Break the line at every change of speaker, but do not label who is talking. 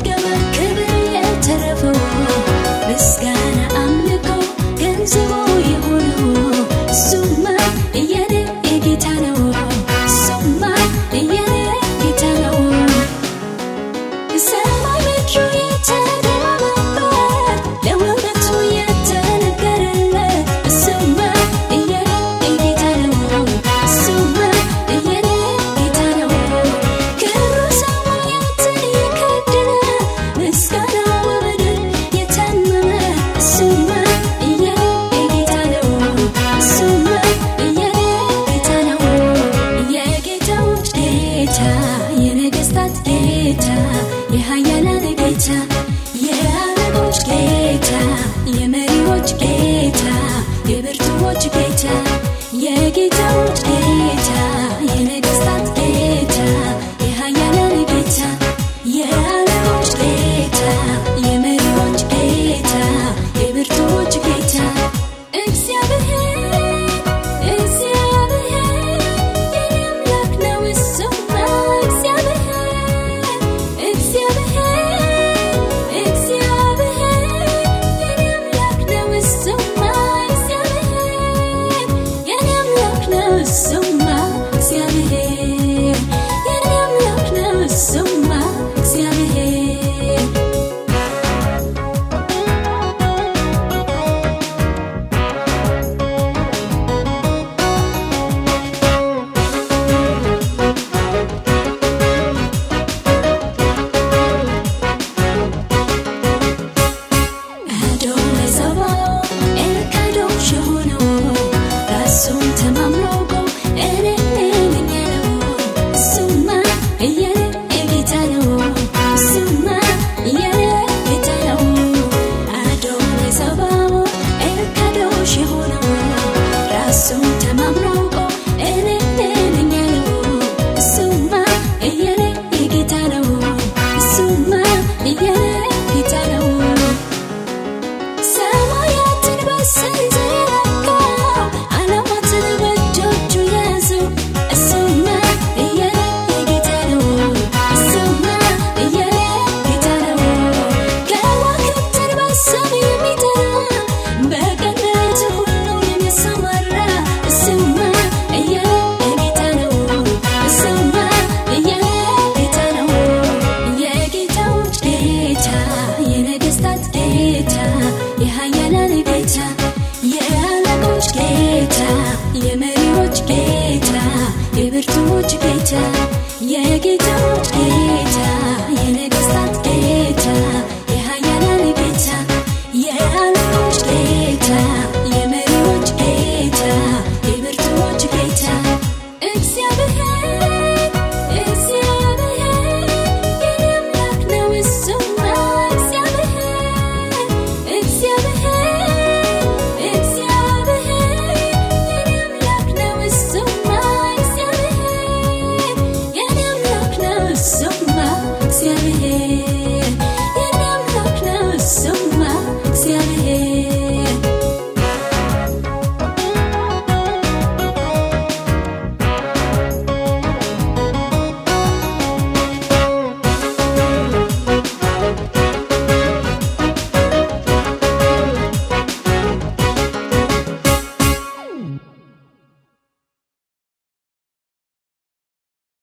የተመገበ የተረፈው ምስጋና የጌታዎች ጌታ ጌታ የጌቶች ጌታ የነ